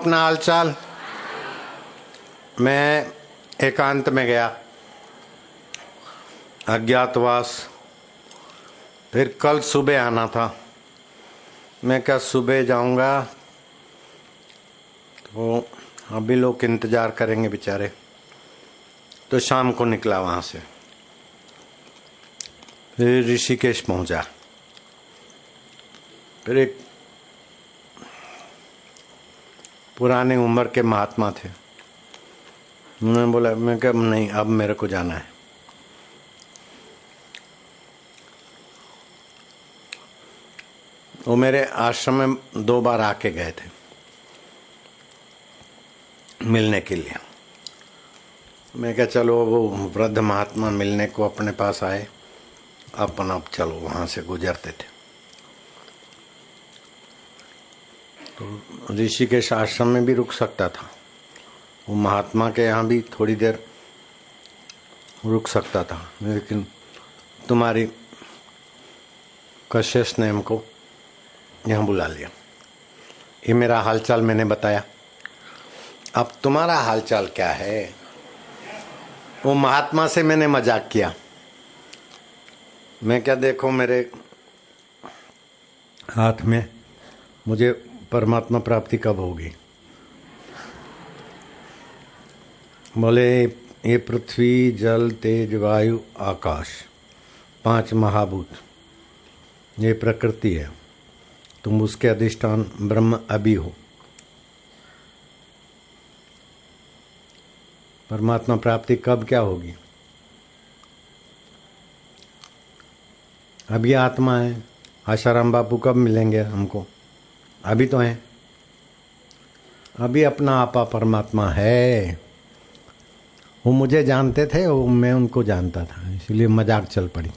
अपना हालचाल मैं एकांत में गया। अज्ञातवास। फिर कल सुबह आना था। मैं क्या सुबह जाऊँगा। तो अभी लोग इंतज़ार करेंगे बेचारे। तो शाम को निकला वहाँ से। फिर ऋषिकेश पहुँचा। फिर एक पुराने उम्र के महात्मा थे। उन्होंने बोला, मैं क्या नहीं, अब मेरे को जाना है। वो मेरे आश्रम में दो बार आके गए थे, मिलने के लिए। मैं क्या चलो, वो वृद्ध महात्मा मिलने को अपने पास आए। अपन अब चलो, वहाँ से गुजरते थे। तो ऋषिकेश आश्रम में भी रुक सकता था। वो महात्मा के यहाँ भी थोड़ी देर रुक सकता था। लेकिन तुम्हारी कशिश ने हमको यहाँ बुला लिया। ये मेरा हालचाल मैंने बताया। अब तुम्हारा हालचाल क्या है? वो महात्मा से मैंने मज़ाक किया। मैं क्या देखो मेरे हाथ में? मुझे परमात्मा प्राप्ति कब होगी? बोले, ये पृथ्वी, जल, तेज, वायु, आकाश, पाँच महाभूत, ये प्रकृति है। तुम उसके अधिष्ठान ब्रह्म अभी हो। परमात्मा प्राप्ति कब क्या होगी? अभी आत्मा है। आशाराम बापू कब मिलेंगे हमको? अभी तो हैं। अभी अपना आपा परमात्मा है। वो मुझे जानते थे, वो मैं उनको जानता था, इसलिए मज़ाक चल पड़ी।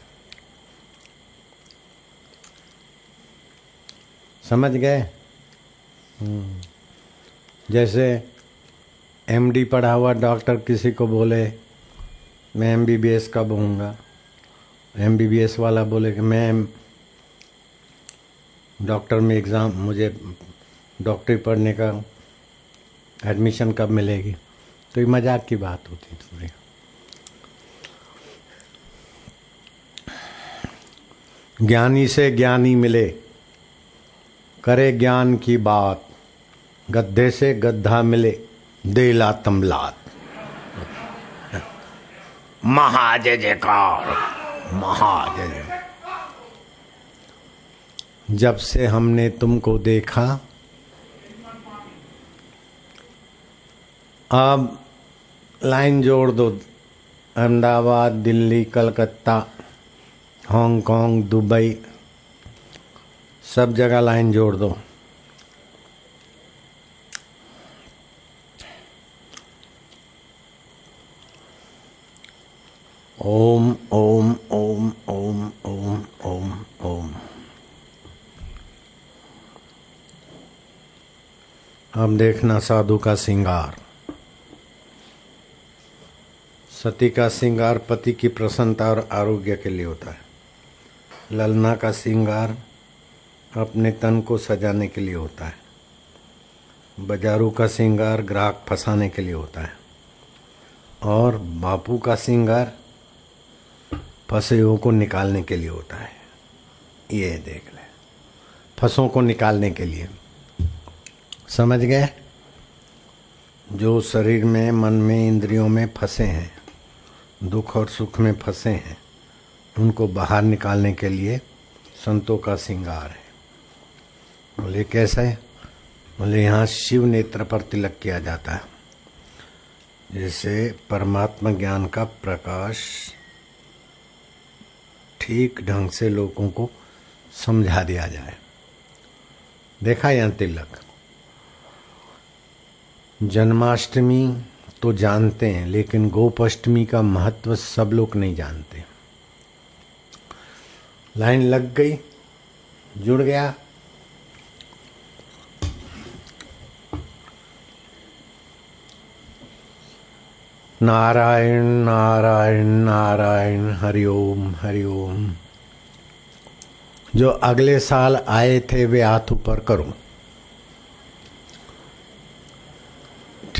समझ गए? हम्म। जैसे एमडी पढ़ा हुआ डॉक्टर किसी को बोले, मैं एमबीबीएस कब होऊँगा? एमबीबीएस वाला बोले कि मैं डॉक्टर में एग्ज़ाम, मुझे डॉक्टरी पढ़ने का एडमिशन कब मिलेगी? तो ये मज़ाक की बात होती थोड़ी। ज्ञानी से ज्ञानी मिले, करे ज्ञान की बात, गद्दे से गद्दा मिले, दे लातम लात महाजय जयकार, महाजय जब से हमने तुमको देखा, अब लाइन जोड़ दो। Ahmedabad, Delhi, Calcutta, Hong Kong, Dubai, सब जगह लाइन जोड़ दो। ओम ओम ओम ओम ओम ओम ओम। अब देखना साधु का सिंगार। सती का सिंगार पति की प्रसन्नता और आरोग्य के लिए होता है। ललना का सिंगार अपने तन को सजाने के लिए होता है। बाजारू का सिंगार ग्राहक फंसाने के लिए होता है। और बापू का सिंगार फंसे को निकालने के लिए होता है। ये देख ले। फंसों को निकालने के लिए। समझ गए? जो शरीर में, मन में, इंद्रियों में फंसे हैं, दुख और सुख में फंसे हैं, उनको बाहर निकालने के लिए संतों का श्रृंगार है। बोले, कैसा है? बोले, यहाँ शिव नेत्र पर तिलक किया जाता है जैसे परमात्मा ज्ञान का प्रकाश ठीक ढंग से लोगों को समझा दिया जाए। देखा यहाँ तिलक? जन्माष्टमी तो जानते हैं, लेकिन गोपाष्टमी का महत्व सब लोग नहीं जानते। लाइन लग गई, जुड़ गया। नारायण नारायण नारायण, हरिओम हरिओम। जो अगले साल आए थे, वे हाथ ऊपर करो।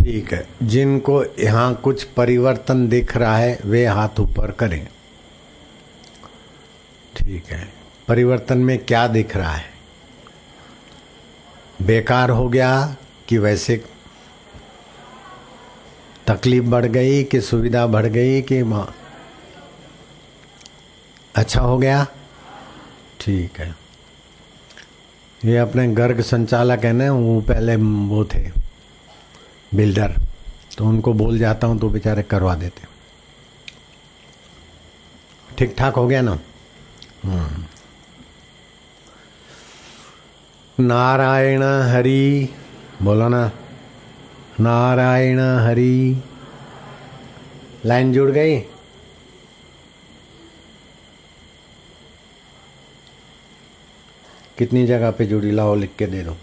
ठीक है। जिनको यहाँ कुछ परिवर्तन दिख रहा है, वे हाथ ऊपर करें। ठीक है। परिवर्तन में क्या दिख रहा है? बेकार हो गया कि वैसे तकलीफ़ बढ़ गई, कि सुविधा बढ़ गई, कि अच्छा हो गया? ठीक है। ये अपने गर्ग संचालक है ना, वो पहले वो थे। बिल्डर। तो उनको बोल जाता हूँ तो बेचारे करवा देते ठीक ठाक हो गया ना? हम्म। नारायण हरि, बोलो ना। नारायण हरि। लाइन जुड़ गई? कितनी जगह पे जुड़ी? लाओ लिख के दे दो।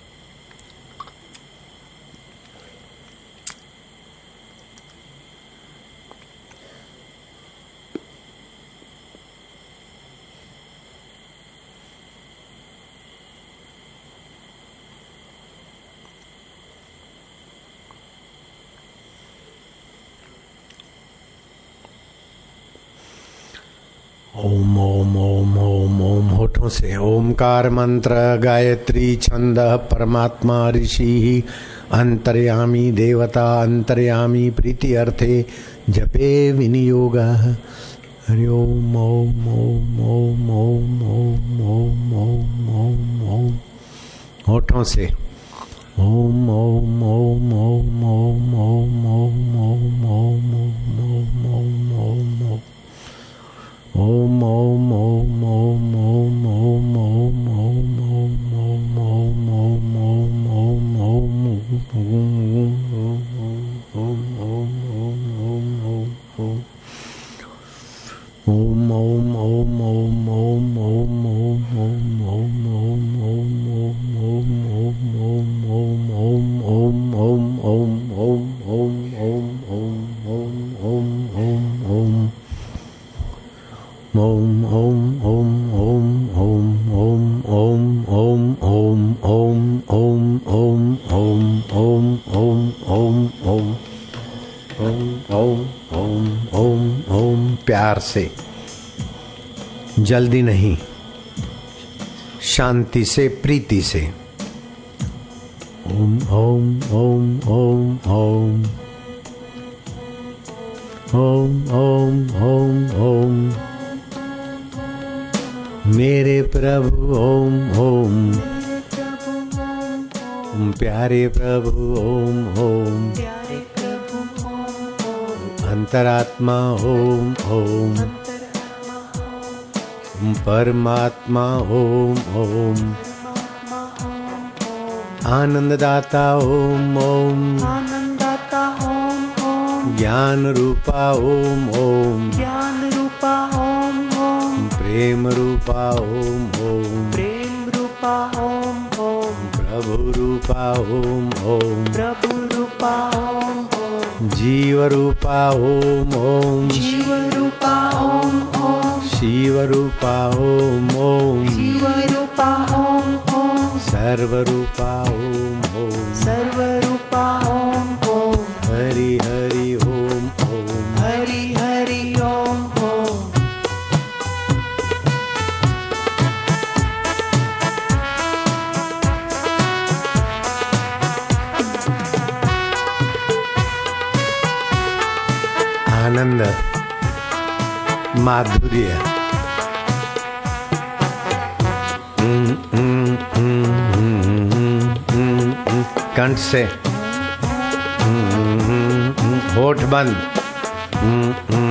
ओम ओम ओम ओम ओम होठों से ओमकार मंत्र गायत्री छंद परमात्मा ऋषि अंतर्यामी देवता अंतर्यामी प्रीति अर्थे जपे विनियोग हरि ओम ओम ओम ओम ओम ओम ओम ओम ओम ओम होठों से Om Om Om Om Om Om Om Om Om Om Om Om Om Om Om Om Om Om Om Om Om Om Om Om Om Om Om Om Om Om Om Om Om Om Om Om Om Om Om Om प्यार से। जल्दी नहीं। शांति से, प्रीति से। ओम ओम ओम ओम ओम ओम ओम ओम ओम मेरे प्रभु ओम ओम प्यारे प्रभु ओम ओम। अंतरात्मा ओम ओम। परमात्मा ओम ओम। आनंददाता ओम ओम। ओम ओम। ज्ञान रूपा ओम ओम। ज्ञान रूपा ओम ओम। प्रेम रूपा ओम ओम। प्रेम रूपा ओम। प्रभुरूपा ॐ ॐ प्रभुरूपा ॐ जीवरूपा ॐ ॐ जीवरूपा ॐ शिवरूपा ॐ ॐ शिवरूपा ॐ ॐ सर्वरूपा ॐ ॐ सर्व माधुर्य कंठ से होठ बंद हम्म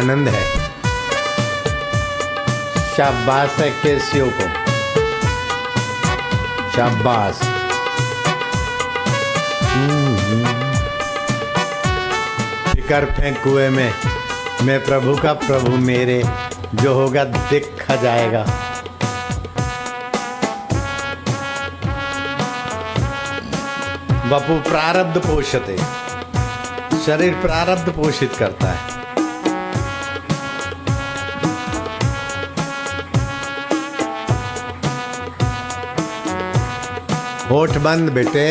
आनंद है। शाबाश है केसियो को। शाबाश। हम्म। फिकर फेंक कुएँ में, मैं प्रभु का प्रभु मेरे, जो होगा देखा जाएगा। बपू प्रारब्ध पोषते, शरीर प्रारब्ध पोषित करता है। होठ बंद बेटे।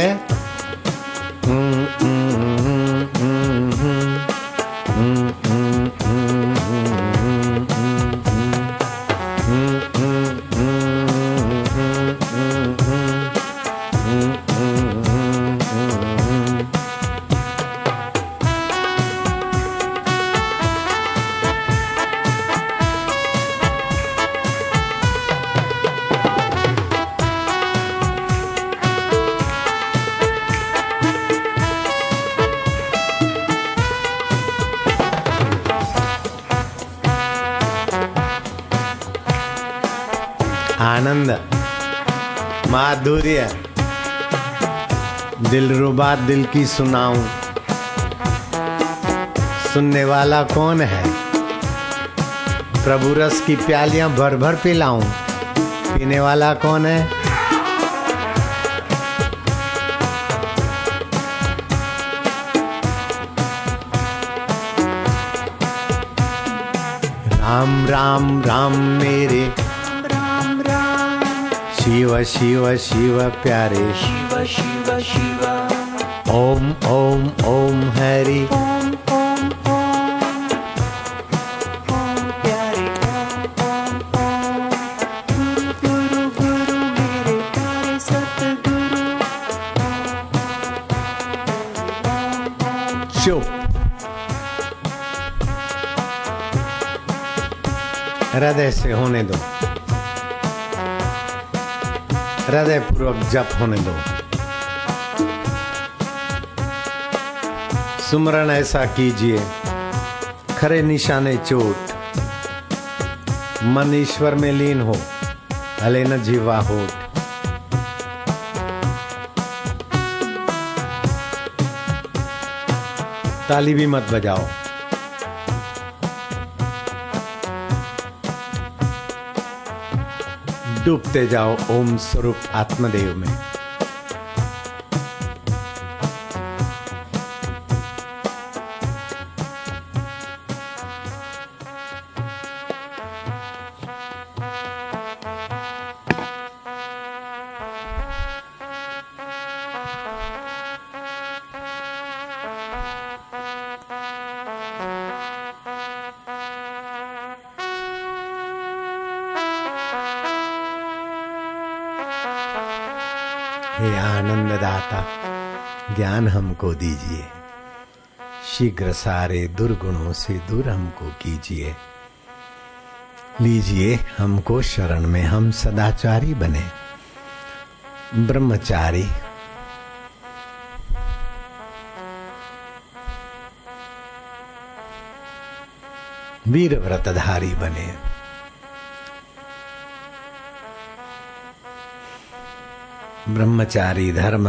आनंद, माधुर्य, दिल रुबा दिल की सुनाऊं। सुनने वाला कौन है? प्रभु रस की प्यालियाँ भर भर पिलाऊं। पीने वाला कौन है? राम राम राम मेरे शिव शिव शिव प्यारे। शिव शिव शिव ओम ओम ओम हरि। हृदय से होने दो। हृदय पूर्वक जप होने दो। सुमरण ऐसा कीजिए, खरे निशाने चोट। मन ईश्वर में लीन हो, हले न जीवा होठ ताली भी मत बजाओ। डूबते जाओ ओम स्वरूप आत्मदेव में। आनंददाता ज्ञान हमको दीजिए। शीघ्र सारे दुर्गुणों से दूर हमको कीजिए। लीजिए हमको शरण में हम सदाचारी बने। ब्रह्मचारी। वीर व्रतधारी बने। ब्रह्मचारी धर्म